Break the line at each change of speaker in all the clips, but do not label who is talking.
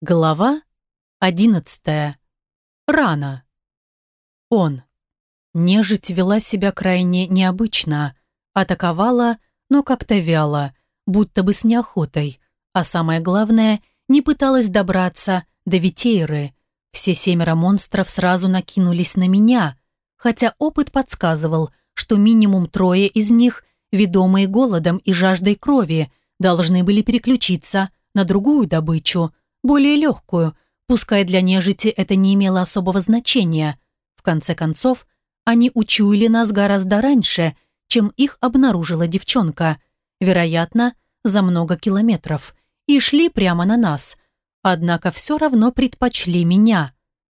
Глава одиннадцатая. Рано. Он. Нежить вела себя крайне необычно. Атаковала, но как-то вяло, будто бы с неохотой. А самое главное, не пыталась добраться до Витейры. Все семеро монстров сразу накинулись на меня, хотя опыт подсказывал, что минимум трое из них, ведомые голодом и жаждой крови, должны были переключиться на другую добычу – более легкую, пускай для нежити это не имело особого значения. В конце концов, они учуяли нас гораздо раньше, чем их обнаружила девчонка, вероятно, за много километров, и шли прямо на нас. Однако все равно предпочли меня.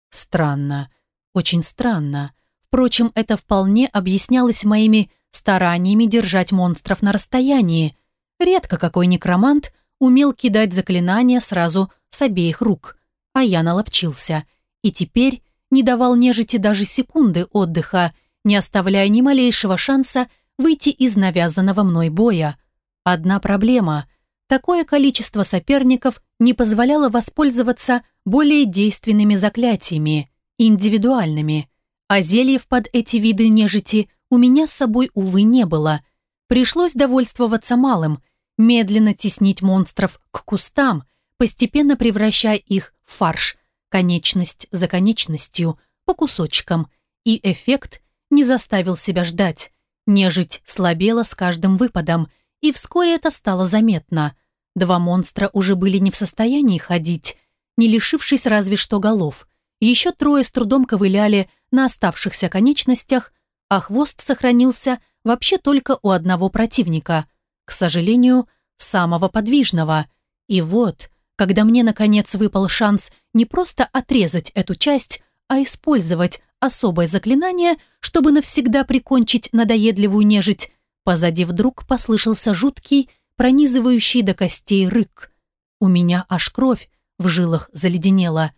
Странно, очень странно. Впрочем, это вполне объяснялось моими стараниями держать монстров на расстоянии. Редко какой некромант умел кидать заклинания сразу с обеих рук, а я наловчился, и теперь не давал нежити даже секунды отдыха, не оставляя ни малейшего шанса выйти из навязанного мной боя. Одна проблема – такое количество соперников не позволяло воспользоваться более действенными заклятиями, индивидуальными, а зельев под эти виды нежити у меня с собой, увы, не было. Пришлось довольствоваться малым, медленно теснить монстров к кустам – постепенно превращая их в фарш, конечность за конечностью, по кусочкам, и эффект не заставил себя ждать. Нежить слабела с каждым выпадом, и вскоре это стало заметно. Два монстра уже были не в состоянии ходить, не лишившись разве что голов. Еще трое с трудом ковыляли на оставшихся конечностях, а хвост сохранился вообще только у одного противника, к сожалению, самого подвижного. И вот, когда мне, наконец, выпал шанс не просто отрезать эту часть, а использовать особое заклинание, чтобы навсегда прикончить надоедливую нежить, позади вдруг послышался жуткий, пронизывающий до костей рык. У меня аж кровь в жилах заледенела.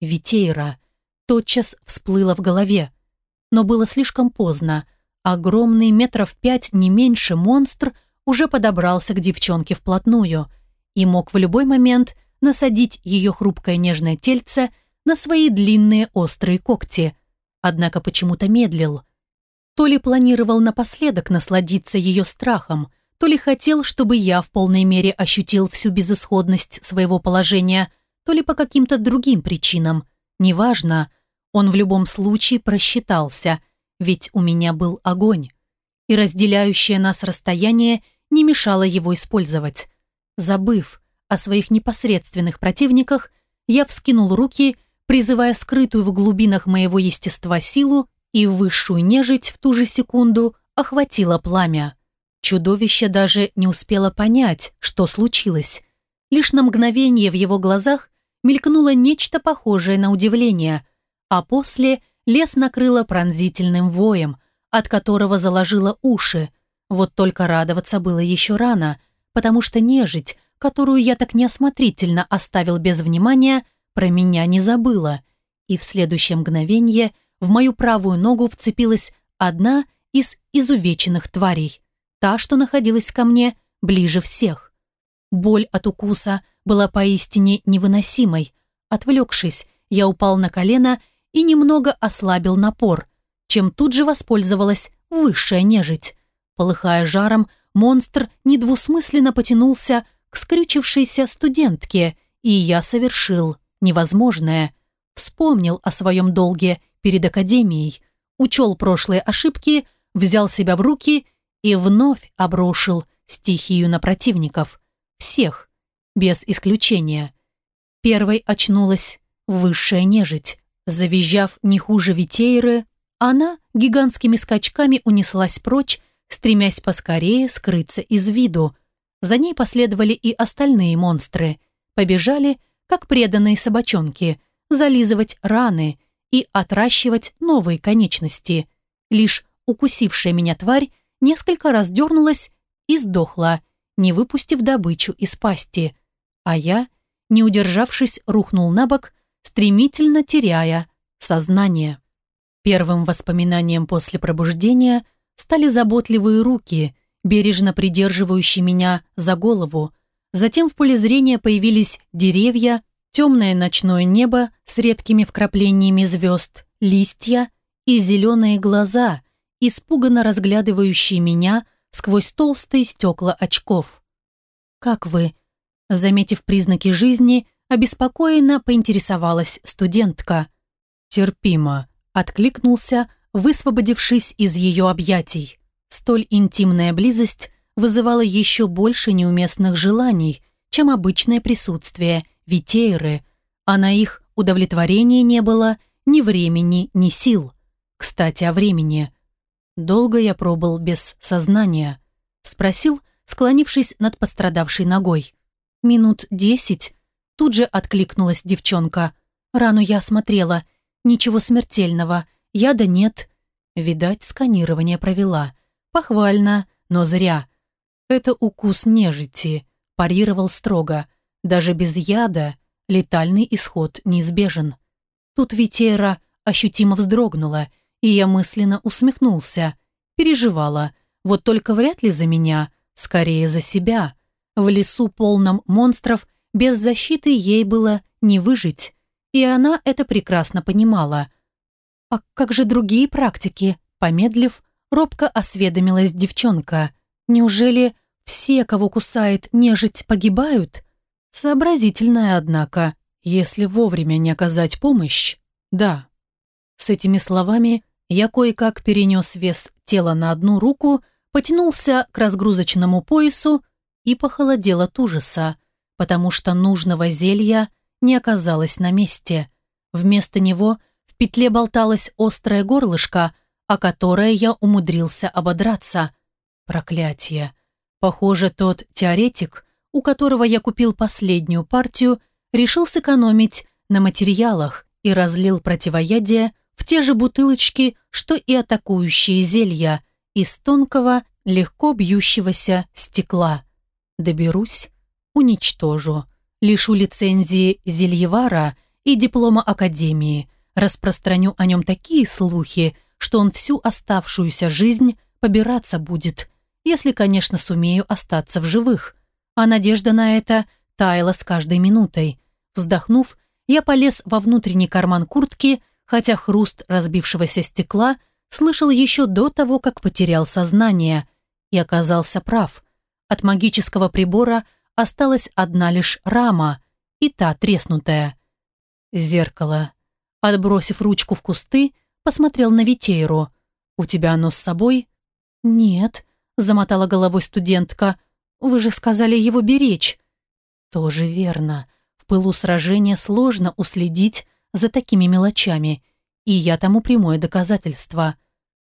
Витейра тотчас всплыла в голове. Но было слишком поздно. Огромный метров пять, не меньше, монстр уже подобрался к девчонке вплотную – и мог в любой момент насадить ее хрупкое нежное тельце на свои длинные острые когти. Однако почему-то медлил. То ли планировал напоследок насладиться ее страхом, то ли хотел, чтобы я в полной мере ощутил всю безысходность своего положения, то ли по каким-то другим причинам. Неважно, он в любом случае просчитался, ведь у меня был огонь. И разделяющее нас расстояние не мешало его использовать. Забыв о своих непосредственных противниках, я вскинул руки, призывая скрытую в глубинах моего естества силу, и высшую нежить в ту же секунду охватило пламя. Чудовище даже не успело понять, что случилось. Лишь на мгновение в его глазах мелькнуло нечто похожее на удивление, а после лес накрыло пронзительным воем, от которого заложило уши. Вот только радоваться было еще рано – потому что нежить, которую я так неосмотрительно оставил без внимания, про меня не забыла. И в следующее мгновение в мою правую ногу вцепилась одна из изувеченных тварей, та, что находилась ко мне ближе всех. Боль от укуса была поистине невыносимой. Отвлекшись, я упал на колено и немного ослабил напор, чем тут же воспользовалась высшая нежить. Полыхая жаром, монстр недвусмысленно потянулся к скрючившейся студентке, и я совершил невозможное. Вспомнил о своем долге перед академией, учел прошлые ошибки, взял себя в руки и вновь обрушил стихию на противников. Всех, без исключения. Первой очнулась высшая нежить. Завизжав не хуже Витейры, она гигантскими скачками унеслась прочь, стремясь поскорее скрыться из виду. За ней последовали и остальные монстры. Побежали, как преданные собачонки, зализывать раны и отращивать новые конечности. Лишь укусившая меня тварь несколько раз дернулась и сдохла, не выпустив добычу из пасти. А я, не удержавшись, рухнул на бок, стремительно теряя сознание. Первым воспоминанием после пробуждения – стали заботливые руки, бережно придерживающие меня за голову. Затем в поле зрения появились деревья, темное ночное небо с редкими вкраплениями звезд, листья и зеленые глаза, испуганно разглядывающие меня сквозь толстые стекла очков. «Как вы?» Заметив признаки жизни, обеспокоенно поинтересовалась студентка. «Терпимо», — откликнулся, высвободившись из ее объятий. Столь интимная близость вызывала еще больше неуместных желаний, чем обычное присутствие Витейры, а на их удовлетворение не было ни времени, ни сил. Кстати, о времени. Долго я пробыл без сознания. Спросил, склонившись над пострадавшей ногой. Минут десять. Тут же откликнулась девчонка. Рану я осмотрела. Ничего смертельного. Яда нет. Видать, сканирование провела. Похвально, но зря. Это укус нежити, парировал строго. Даже без яда летальный исход неизбежен. Тут Витера ощутимо вздрогнула, и я мысленно усмехнулся. Переживала. Вот только вряд ли за меня, скорее за себя. В лесу полном монстров без защиты ей было не выжить. И она это прекрасно понимала. «А как же другие практики?» Помедлив, робко осведомилась девчонка. «Неужели все, кого кусает нежить, погибают?» Сообразительная, однако. Если вовремя не оказать помощь, да. С этими словами я кое-как перенес вес тела на одну руку, потянулся к разгрузочному поясу и похолодел от ужаса, потому что нужного зелья не оказалось на месте. Вместо него петле болталось острое горлышко, о которое я умудрился ободраться. Проклятие. Похоже, тот теоретик, у которого я купил последнюю партию, решил сэкономить на материалах и разлил противоядие в те же бутылочки, что и атакующие зелья из тонкого, легко бьющегося стекла. Доберусь, уничтожу. Лишу лицензии зельевара и диплома академии. Распространю о нем такие слухи, что он всю оставшуюся жизнь побираться будет, если, конечно, сумею остаться в живых. А надежда на это таяла с каждой минутой. Вздохнув, я полез во внутренний карман куртки, хотя хруст разбившегося стекла слышал еще до того, как потерял сознание, и оказался прав. От магического прибора осталась одна лишь рама, и та треснутая. Зеркало. Отбросив ручку в кусты, посмотрел на Витейру. «У тебя оно с собой?» «Нет», — замотала головой студентка. «Вы же сказали его беречь». «Тоже верно пылу сражения сложно уследить за такими мелочами, и я тому прямое доказательство.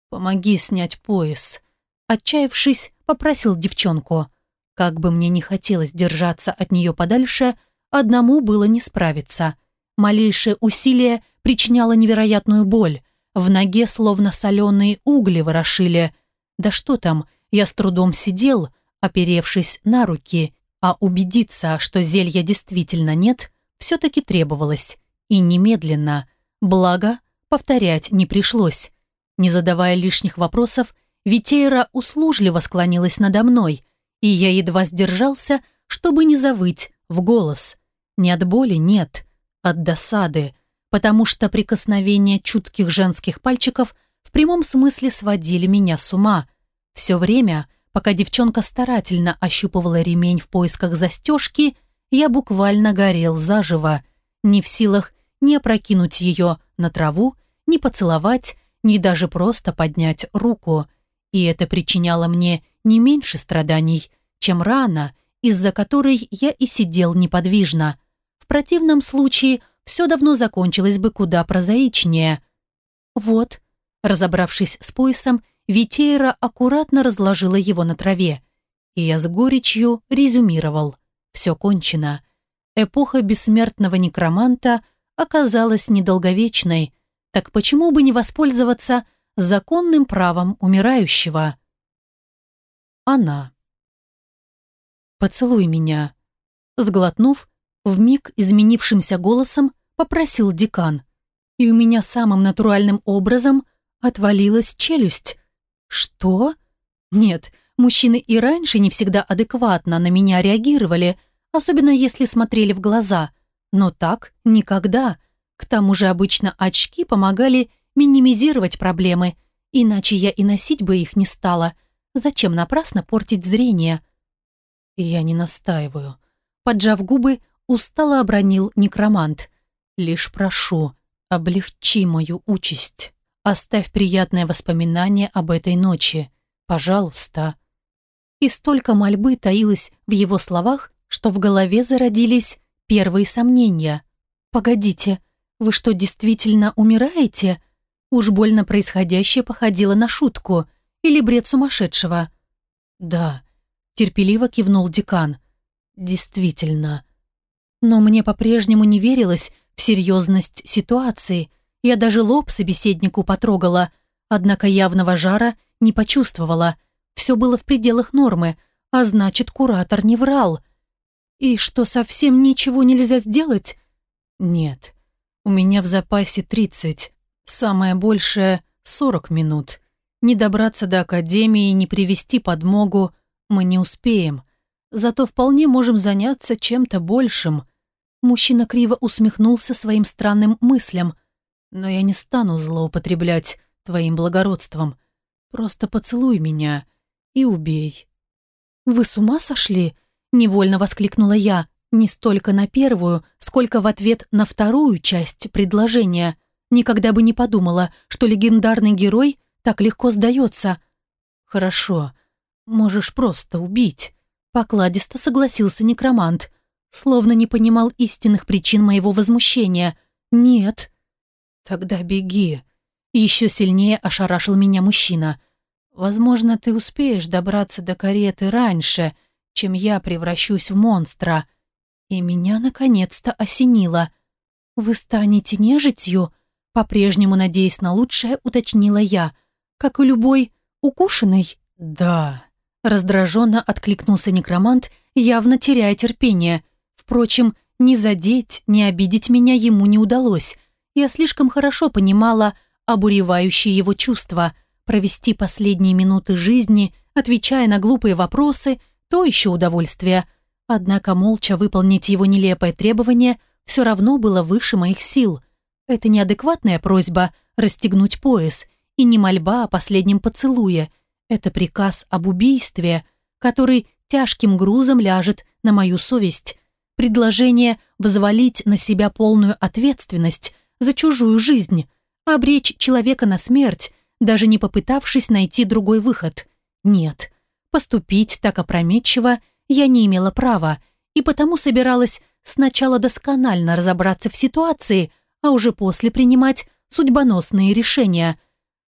«Помоги снять пояс», — отчаявшись, попросил девчонку. Как бы мне не хотелось держаться от нее подальше, одному было не справиться. Малейшее усилие причиняло невероятную боль. В ноге словно соленые угли ворошили. Да что там, я с трудом сидел, оперевшись на руки, а убедиться, что зелья действительно нет, все-таки требовалось. И немедленно. Благо, повторять не пришлось. Не задавая лишних вопросов, Витейра услужливо склонилась надо мной, и я едва сдержался, чтобы не завыть в голос. Не от боли, нет, от досады, потому что прикосновения чутких женских пальчиков в прямом смысле сводили меня с ума. Все время Пока девчонка старательно ощупывала ремень в поисках застежки, я буквально горел заживо, не в силах ни опрокинуть ее на траву, ни поцеловать, ни даже просто поднять руку. И это причиняло мне не меньше страданий, чем рана, из-за которой я и сидел неподвижно. В противном случае все давно закончилось бы куда прозаичнее. Вот, разобравшись с поясом, Витейра аккуратно разложила его на траве, и я с горечью резюмировал. Все кончено. Эпоха бессмертного некроманта оказалась недолговечной, так почему бы не воспользоваться законным правом умирающего? Она. «Поцелуй меня», — сглотнув, вмиг изменившимся голосом попросил декан, и у меня самым натуральным образом отвалилась челюсть. «Что?» «Нет, мужчины и раньше не всегда адекватно на меня реагировали, особенно если смотрели в глаза. Но так никогда. К тому же обычно очки помогали минимизировать проблемы, иначе я и носить бы их не стала. Зачем напрасно портить зрение? Я не настаиваю. Поджав губы, устало обронил некромант. Лишь прошу, облегчи мою участь. Оставь приятное воспоминание об этой ночи. Пожалуйста. И столько мольбы таилось в его словах, что в голове зародились первые сомнения. «Погодите, вы что, действительно умираете?» Уж больно происходящее походило на шутку или бред сумасшедшего. «Да», — терпеливо кивнул декан. «Действительно». Но мне по-прежнему не верилось в серьезность ситуации. Я даже лоб собеседнику потрогала, однако явного жара не почувствовала. Все было в пределах нормы, а значит, куратор не врал. И что, совсем ничего нельзя сделать? Нет. У меня в запасе тридцать, самое большее сорок минут. Не добраться до академии, не привести подмогу мы не успеем. Зато вполне можем заняться чем-то большим. Мужчина криво усмехнулся своим странным мыслям. Но я не стану злоупотреблять твоим благородством. Просто поцелуй меня и убей. Вы с ума сошли? Невольно воскликнула я, не столько на первую, сколько в ответ на вторую часть предложения. Никогда бы не подумала, что легендарный герой так легко сдается. Хорошо, можешь просто убить. Покладисто согласился некромант, словно не понимал истинных причин моего возмущения. Нет. Тогда беги. Еще сильнее ошарашил меня мужчина. Возможно, ты успеешь добраться до кареты раньше, — чем я превращусь в монстра. И меня наконец-то осенило. «Вы станете нежитью?» По-прежнему, надеясь на лучшее, уточнила я. «Как и любой укушенный?» «Да». Раздраженно откликнулся некромант, явно теряя терпение. Впрочем, ни задеть, ни обидеть меня ему не удалось. Я слишком хорошо понимала обуревающие его чувства. Провести последние минуты жизни, отвечая на глупые вопросы, то еще удовольствие. Однако молча выполнить его нелепое требование все равно было выше моих сил. Это неадекватная просьба расстегнуть пояс и не мольба о последнем поцелуе. Это приказ об убийстве, который тяжким грузом ляжет на мою совесть. Предложение взвалить на себя полную ответственность за чужую жизнь, обречь человека на смерть, даже не попытавшись найти другой выход. Нет, Поступить так опрометчиво я не имела права, и потому собиралась сначала досконально разобраться в ситуации, а уже после принимать судьбоносные решения.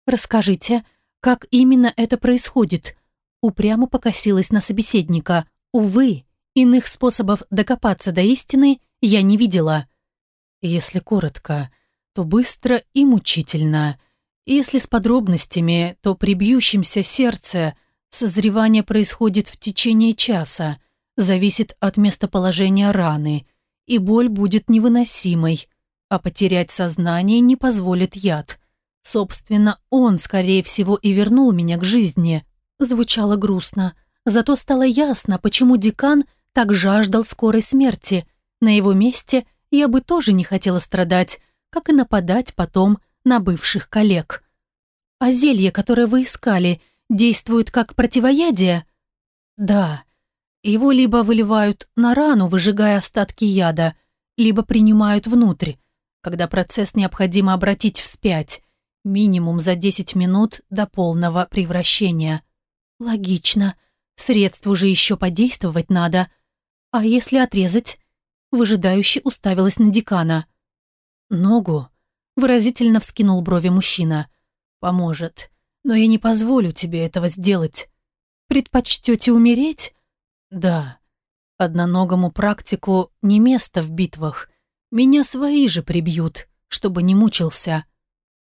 «Расскажите, как именно это происходит?» Упрямо покосилась на собеседника. Увы, иных способов докопаться до истины я не видела. Если коротко, то быстро и мучительно. Если с подробностями, то при бьющемся сердце – Созревание происходит в течение часа, зависит от местоположения раны, и боль будет невыносимой, а потерять сознание не позволит яд. Собственно, он, скорее всего, и вернул меня к жизни. Звучало грустно, зато стало ясно, почему декан так жаждал скорой смерти. На его месте я бы тоже не хотела страдать, как и нападать потом на бывших коллег. А зелье, которое вы искали – действует как противоядие? Да. Его либо выливают на рану, выжигая остатки яда, либо принимают внутрь, когда процесс необходимо обратить вспять, минимум за 10 минут до полного превращения. Логично. Средству же еще подействовать надо. А если отрезать? Выжидающе уставилась на декана. Ногу. Выразительно вскинул брови мужчина. Поможет но я не позволю тебе этого сделать. Предпочтете умереть? Да. Одноногому практику не место в битвах. Меня свои же прибьют, чтобы не мучился.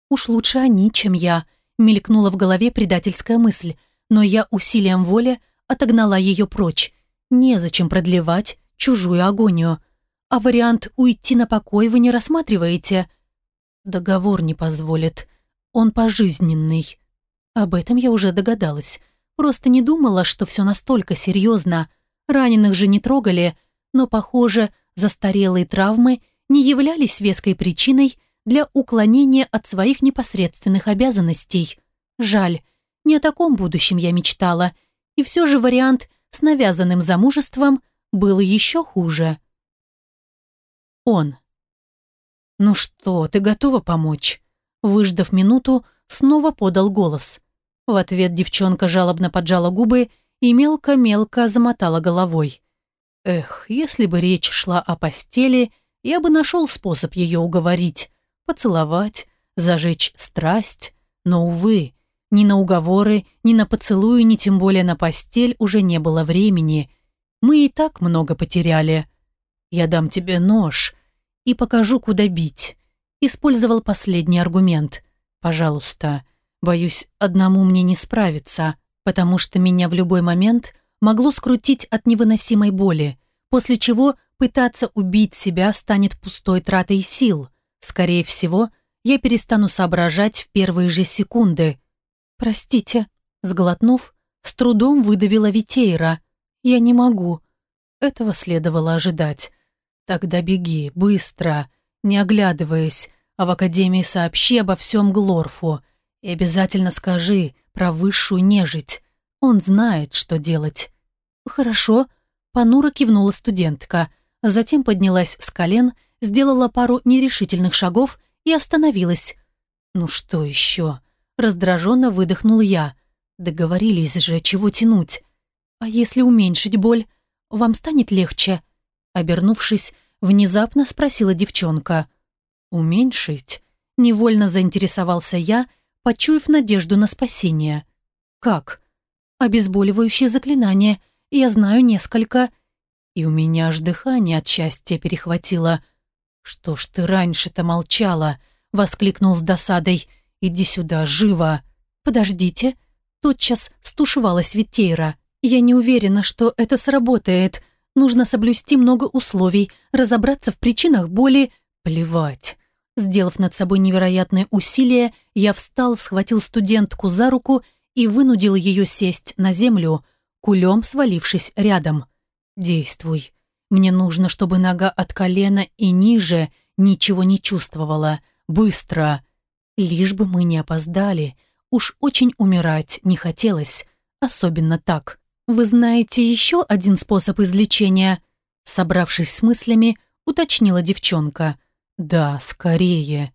Уж лучше они, чем я, мелькнула в голове предательская мысль, но я усилием воли отогнала ее прочь. Незачем продлевать чужую агонию. А вариант уйти на покой вы не рассматриваете? Договор не позволит. Он пожизненный. Об этом я уже догадалась. Просто не думала, что все настолько серьезно. Раненых же не трогали, но, похоже, застарелые травмы не являлись веской причиной для уклонения от своих непосредственных обязанностей. Жаль, не о таком будущем я мечтала, и все же вариант с навязанным замужеством был еще хуже. Он. «Ну что, ты готова помочь?» Выждав минуту, снова подал голос. В ответ девчонка жалобно поджала губы и мелко-мелко замотала головой. Эх, если бы речь шла о постели, я бы нашел способ ее уговорить, поцеловать, зажечь страсть, но, увы, ни на уговоры, ни на поцелуи, ни тем более на постель уже не было времени. Мы и так много потеряли. Я дам тебе нож и покажу, куда бить. Использовал последний аргумент. Пожалуйста, боюсь, одному мне не справиться, потому что меня в любой момент могло скрутить от невыносимой боли, после чего пытаться убить себя станет пустой тратой сил. Скорее всего, я перестану соображать в первые же секунды. «Простите», — сглотнув, с трудом выдавила Витейра. «Я не могу». Этого следовало ожидать. «Тогда беги, быстро, не оглядываясь, а в Академии сообщи обо всем Глорфу и обязательно скажи про высшую нежить. Он знает, что делать». «Хорошо», — понуро кивнула студентка, затем поднялась с колен сделала пару нерешительных шагов и остановилась. «Ну что еще?» Раздраженно выдохнул я. Договорились же, чего тянуть. «А если уменьшить боль, вам станет легче?» Обернувшись, внезапно спросила девчонка. «Уменьшить?» Невольно заинтересовался я, почуяв надежду на спасение. «Как?» «Обезболивающее заклинание. Я знаю несколько». И у меня аж дыхание от счастья перехватило. «Что ж ты раньше-то молчала?» — воскликнул с досадой. «Иди сюда, живо!» «Подождите!» Тотчас стушевалась Витейра. «Я не уверена, что это сработает. Нужно соблюсти много условий, разобраться в причинах боли. Плевать!» Сделав над собой невероятное усилие, я встал, схватил студентку за руку и вынудил ее сесть на землю, кулем свалившись рядом. «Действуй. Мне нужно, чтобы нога от колена и ниже ничего не чувствовала. Быстро. Лишь бы мы не опоздали. Уж очень умирать не хотелось. Особенно так. Вы знаете еще один способ излечения? Собравшись с мыслями, уточнила девчонка. Да, скорее.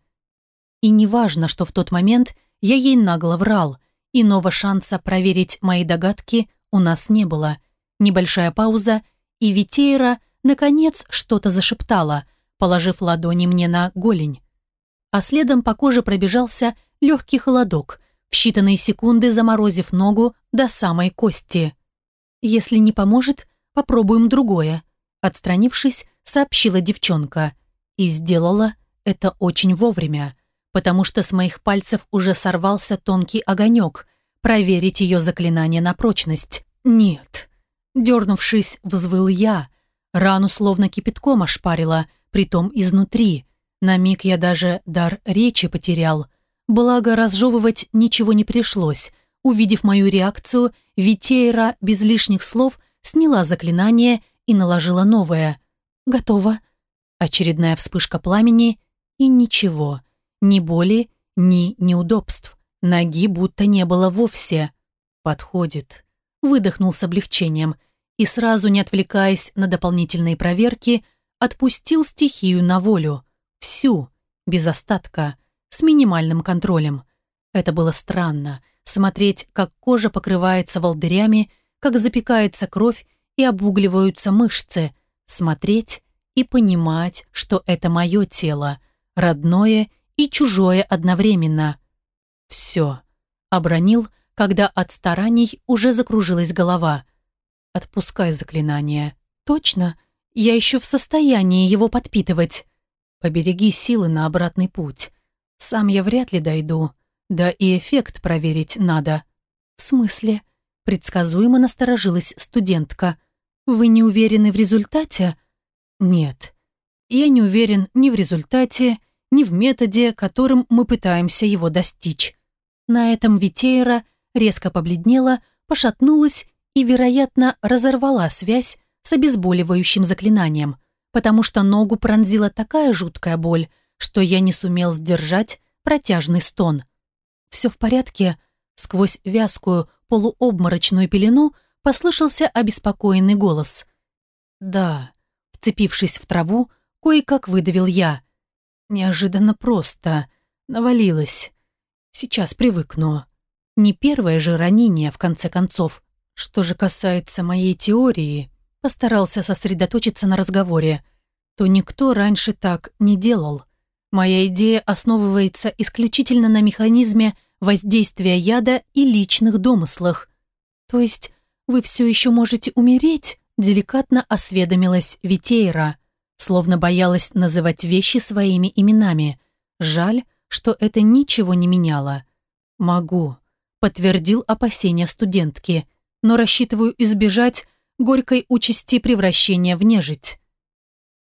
И неважно, что в тот момент я ей нагло врал. Иного шанса проверить мои догадки у нас не было. Небольшая пауза, и Витейра наконец что-то зашептала, положив ладони мне на голень. А следом по коже пробежался легкий холодок, в считанные секунды заморозив ногу до самой кости. «Если не поможет, попробуем другое», отстранившись, сообщила девчонка. И сделала это очень вовремя, потому что с моих пальцев уже сорвался тонкий огонек, проверить ее заклинание на прочность. «Нет». Дернувшись, взвыл я, Рану словно кипятком ошпарило, притом изнутри. На миг я даже дар речи потерял. Благо, разжевывать ничего не пришлось. Увидев мою реакцию, Витейра без лишних слов сняла заклинание и наложила новое. «Готово». Очередная вспышка пламени и ничего. Ни боли, ни неудобств. Ноги будто не было вовсе. «Подходит». Выдохнул с облегчением – и сразу, не отвлекаясь на дополнительные проверки, отпустил стихию на волю. Всю, без остатка, с минимальным контролем. Это было странно, смотреть, как кожа покрывается волдырями, как запекается кровь и обугливаются мышцы, смотреть и понимать, что это мое тело, родное и чужое одновременно. Все. Обронил, когда от стараний уже закружилась голова – Отпускай заклинание. Точно? Я еще в состоянии его подпитывать. Побереги силы на обратный путь. Сам я вряд ли дойду. Да и эффект проверить надо. В смысле? Предсказуемо насторожилась студентка. Вы не уверены в результате? Нет. Я не уверен ни в результате, ни в методе, которым мы пытаемся его достичь. На этом Витейра резко побледнела, пошатнулась и, вероятно, разорвала связь с обезболивающим заклинанием, потому что ногу пронзила такая жуткая боль, что я не сумел сдержать протяжный стон. «Все в порядке?» Сквозь вязкую полуобморочную пелену послышался обеспокоенный голос. «Да», вцепившись в траву, кое-как выдавил я. Неожиданно просто. Навалилось. Сейчас привыкну. Не первое же ранение, в конце концов. Что же касается моей теории, постарался сосредоточиться на разговоре, то никто раньше так не делал. Моя идея основывается исключительно на механизме воздействия яда и личных домыслах. То есть вы все еще можете умереть, деликатно осведомилась Витейра, словно боялась называть вещи своими именами. Жаль, что это ничего не меняло. «Могу», — подтвердил опасения студентки, «но рассчитываю избежать горькой участи превращения в нежить».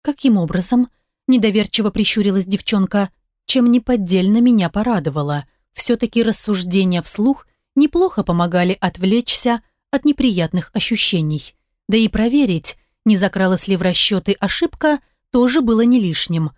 «Каким образом?» – недоверчиво прищурилась девчонка, чем неподдельно меня порадовало. Все-таки рассуждения вслух неплохо помогали отвлечься от неприятных ощущений. Да и проверить, не закралась ли в расчеты ошибка, тоже было не лишним.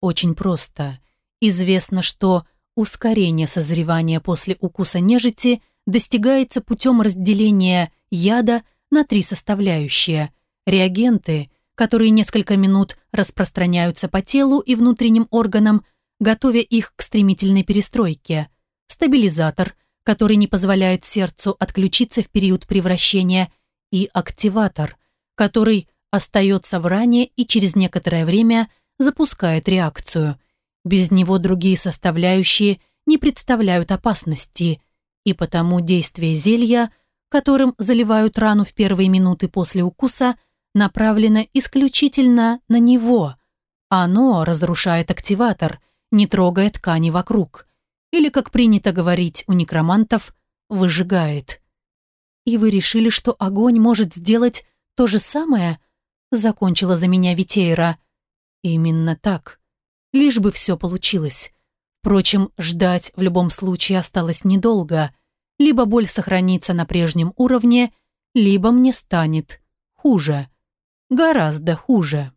Очень просто. Известно, что ускорение созревания после укуса нежити достигается путем разделения яда на три составляющие. Реагенты, которые несколько минут распространяются по телу и внутренним органам, готовя их к стремительной перестройке. Стабилизатор, который не позволяет сердцу отключиться в период превращения, и активатор, который остается в ране и через некоторое время запускает реакцию. Без него другие составляющие не представляют опасности, и потому действие зелья которым заливают рану в первые минуты после укуса, направлено исключительно на него. Оно разрушает активатор, не трогая ткани вокруг. Или, как принято говорить у некромантов, выжигает. «И вы решили, что огонь может сделать то же самое?» Закончила за меня Витейра. «Именно так. Лишь бы все получилось. Впрочем, ждать в любом случае осталось недолго либо боль сохранится на прежнем уровне, либо мне станет хуже. Гораздо хуже.